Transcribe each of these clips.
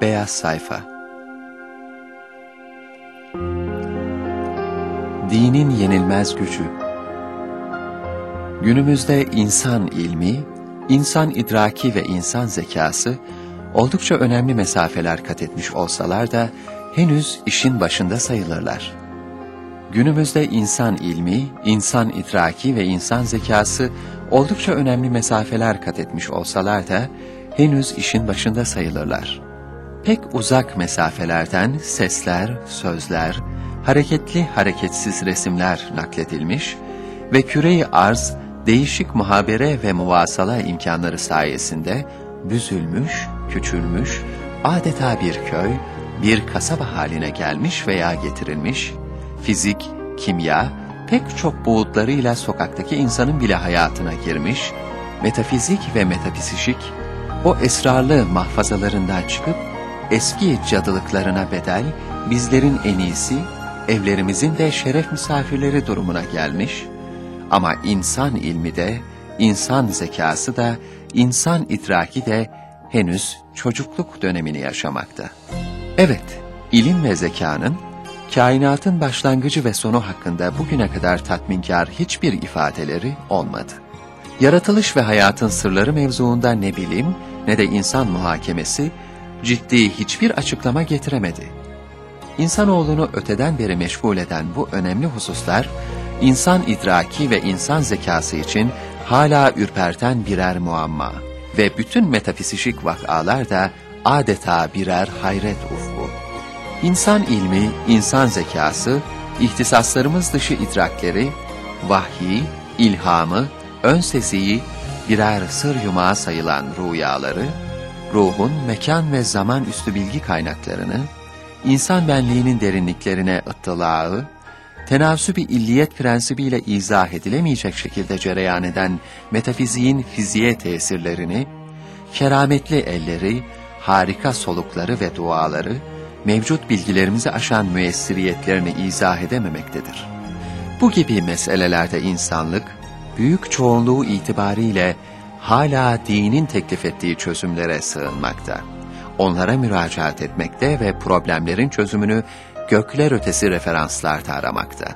Beyaz Sayfa Dinin yenilmez gücü Günümüzde insan ilmi, insan idraki ve insan zekası oldukça önemli mesafeler kat etmiş olsalar da henüz işin başında sayılırlar. Günümüzde insan ilmi, insan idraki ve insan zekası oldukça önemli mesafeler kat etmiş olsalar da henüz işin başında sayılırlar. Pek uzak mesafelerden sesler, sözler, hareketli hareketsiz resimler nakledilmiş ve küreyi arz değişik muhabere ve muvasala imkanları sayesinde büzülmüş, küçülmüş, adeta bir köy, bir kasaba haline gelmiş veya getirilmiş, fizik, kimya, pek çok boğutlarıyla sokaktaki insanın bile hayatına girmiş, metafizik ve metafizişik, o esrarlı mahfazalarından çıkıp, eski cadılıklarına bedel, bizlerin en iyisi, evlerimizin de şeref misafirleri durumuna gelmiş, ama insan ilmi de, insan zekası da, insan idraki de henüz çocukluk dönemini yaşamakta. Evet, ilim ve zekanın, kainatın başlangıcı ve sonu hakkında bugüne kadar tatminkar hiçbir ifadeleri olmadı. Yaratılış ve hayatın sırları mevzuunda ne bilim ne de insan muhakemesi ciddi hiçbir açıklama getiremedi. İnsanoğlunu öteden beri meşgul eden bu önemli hususlar, insan idraki ve insan zekası için hala ürperten birer muamma ve bütün metafizişik vakalar da adeta birer hayret ufku. İnsan ilmi, insan zekası, ihtisaslarımız dışı idrakleri, vahyi, ilhamı, ön sesiyi, birer sır yumağı sayılan rüyaları, ruhun mekan ve zaman üstü bilgi kaynaklarını, insan benliğinin derinliklerine ıttılağı, tenasüb-i illiyet prensibiyle izah edilemeyecek şekilde cereyan eden metafiziğin fiziğe tesirlerini, kerametli elleri, harika solukları ve duaları, mevcut bilgilerimizi aşan müessiriyetlerini izah edememektedir. Bu gibi meselelerde insanlık, büyük çoğunluğu itibariyle hala dinin teklif ettiği çözümlere sığınmakta. Onlara müracaat etmekte ve problemlerin çözümünü gökler ötesi referanslarda aramakta.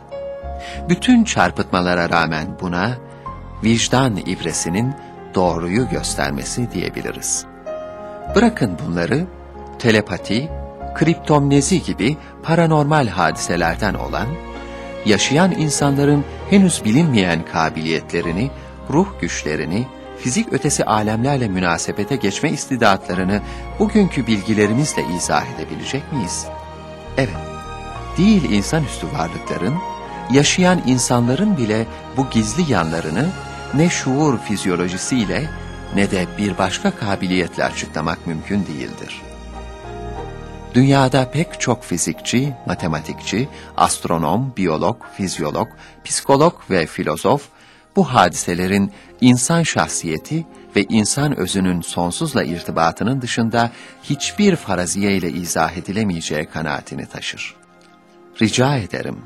Bütün çarpıtmalara rağmen buna vicdan ibresinin doğruyu göstermesi diyebiliriz. Bırakın bunları telepati, kriptomnezi gibi paranormal hadiselerden olan, yaşayan insanların henüz bilinmeyen kabiliyetlerini, ruh güçlerini, fizik ötesi alemlerle münasebete geçme istidatlarını bugünkü bilgilerimizle izah edebilecek miyiz? Evet, değil insanüstü varlıkların, yaşayan insanların bile bu gizli yanlarını ne şuur fizyolojisiyle ne de bir başka kabiliyetle açıklamak mümkün değildir. Dünyada pek çok fizikçi, matematikçi, astronom, biyolog, fizyolog, psikolog ve filozof bu hadiselerin insan şahsiyeti ve insan özünün sonsuzla irtibatının dışında hiçbir faraziye ile izah edilemeyeceği kanaatini taşır. Rica ederim,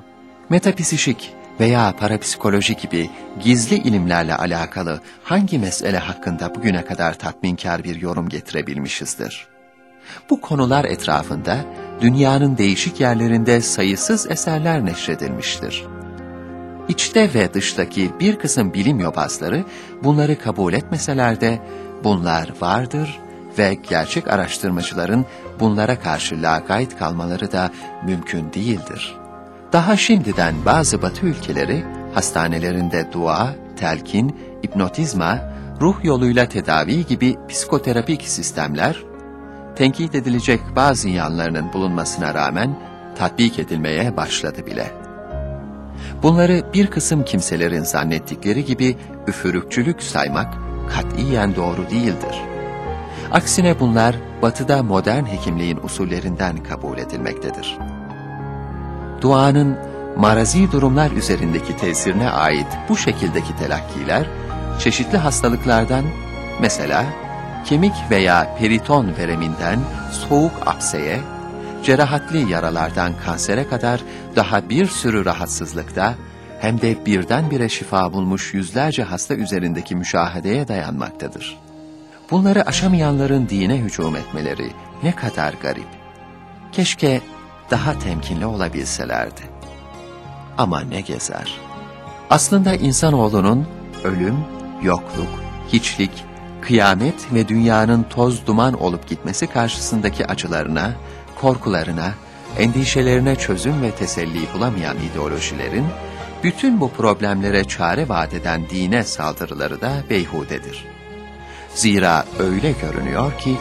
metapsişik veya parapsikoloji gibi gizli ilimlerle alakalı hangi mesele hakkında bugüne kadar tatminkar bir yorum getirebilmişizdir? Bu konular etrafında dünyanın değişik yerlerinde sayısız eserler neşredilmiştir. İçte ve dıştaki bir kısım bilim yobazları bunları kabul etmeseler de bunlar vardır ve gerçek araştırmacıların bunlara karşı lakayt kalmaları da mümkün değildir. Daha şimdiden bazı batı ülkeleri hastanelerinde dua, telkin, hipnotizma, ruh yoluyla tedavi gibi psikoterapik sistemler, tenkit edilecek bazı yanlarının bulunmasına rağmen tatbik edilmeye başladı bile. Bunları bir kısım kimselerin zannettikleri gibi üfürükçülük saymak katiyen doğru değildir. Aksine bunlar batıda modern hekimliğin usullerinden kabul edilmektedir. Duanın marazi durumlar üzerindeki tesirine ait bu şekildeki telakkiler, çeşitli hastalıklardan, mesela kemik veya periton vereminden soğuk apseye, cerahatli yaralardan kansere kadar daha bir sürü rahatsızlıkta, hem de birdenbire şifa bulmuş yüzlerce hasta üzerindeki müşahedeye dayanmaktadır. bunları aşamayanların dine hücum etmeleri ne kadar garip. Keşke daha temkinli olabilselerdi. Ama ne gezer. Aslında insanoğlunun ölüm, yokluk, hiçlik, kıyamet ve dünyanın toz duman olup gitmesi karşısındaki acılarına, korkularına, endişelerine çözüm ve teselli bulamayan ideolojilerin, bütün bu problemlere çare vaat eden dine saldırıları da beyhudedir. Zira öyle görünüyor ki,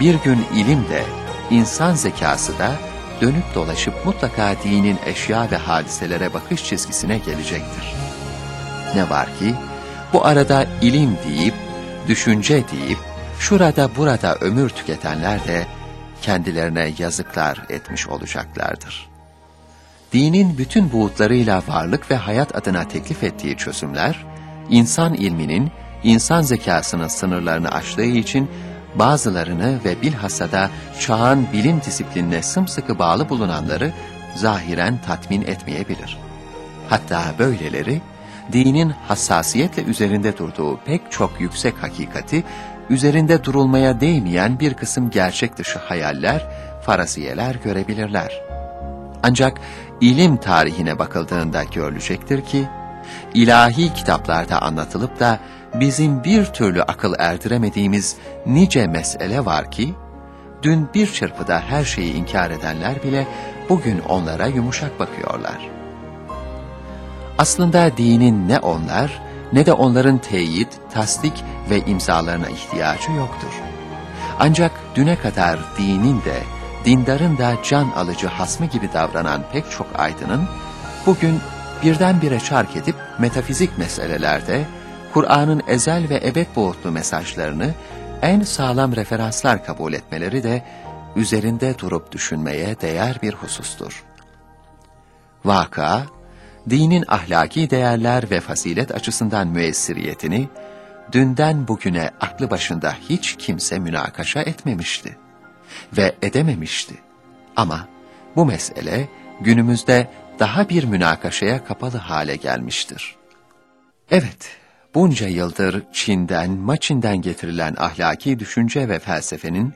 bir gün ilim de, insan zekası da, dönüp dolaşıp mutlaka dinin eşya ve hadiselere bakış çizgisine gelecektir. Ne var ki, bu arada ilim deyip, düşünce deyip, şurada burada ömür tüketenler de kendilerine yazıklar etmiş olacaklardır. Dinin bütün buğutlarıyla varlık ve hayat adına teklif ettiği çözümler, insan ilminin, insan zekasının sınırlarını aştığı için bazılarını ve bilhassa da çağın bilim disiplinine sımsıkı bağlı bulunanları zahiren tatmin etmeyebilir. Hatta böyleleri, dinin hassasiyetle üzerinde durduğu pek çok yüksek hakikati, üzerinde durulmaya değmeyen bir kısım gerçek dışı hayaller, faraziyeler görebilirler. Ancak ilim tarihine bakıldığında görülecektir ki, ilahi kitaplarda anlatılıp da bizim bir türlü akıl erdiremediğimiz nice mesele var ki, dün bir çırpıda her şeyi inkar edenler bile bugün onlara yumuşak bakıyorlar. Aslında dinin ne onlar ne de onların teyit, tasdik ve imzalarına ihtiyacı yoktur. Ancak düne kadar dinin de, dindarın da can alıcı hasmı gibi davranan pek çok aydının, bugün birdenbire çark edip metafizik meselelerde, Kur'an'ın ezel ve ebed boğutlu mesajlarını en sağlam referanslar kabul etmeleri de üzerinde durup düşünmeye değer bir husustur. Vaka, dinin ahlaki değerler ve fazilet açısından müessiriyetini, dünden bugüne aklı başında hiç kimse münakaşa etmemişti ve edememişti. Ama bu mesele günümüzde daha bir münakaşaya kapalı hale gelmiştir. Evet, bunca yıldır Çin'den, Maçin'den getirilen ahlaki düşünce ve felsefenin,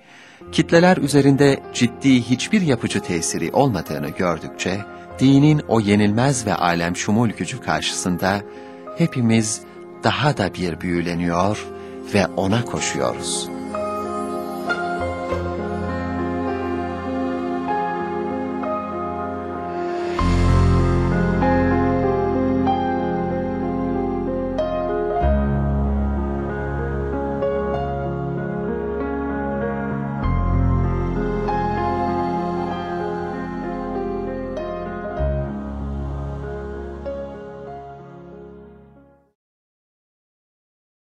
kitleler üzerinde ciddi hiçbir yapıcı tesiri olmadığını gördükçe, dinin o yenilmez ve alem şumul gücü karşısında hepimiz daha da bir büyüleniyor ve ona koşuyoruz.''